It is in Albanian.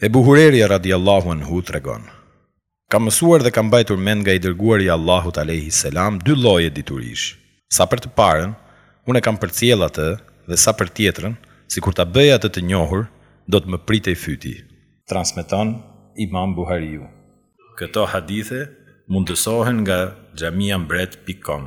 Ebu Hurejra radijallahu anhu tregon, Kam mësuar dhe kam mbajtur mend nga i Dërguari i Allahut alejhi selam dy lloje diturish, sa për të parën, unë e kam përcjellë atë, dhe sa për tjetrën, sikur ta bëja atë të njohur, do të më pritej fyti. Transmeton Imam Buhariu. Këto hadithe mundësohen nga xhamiambret pikë com.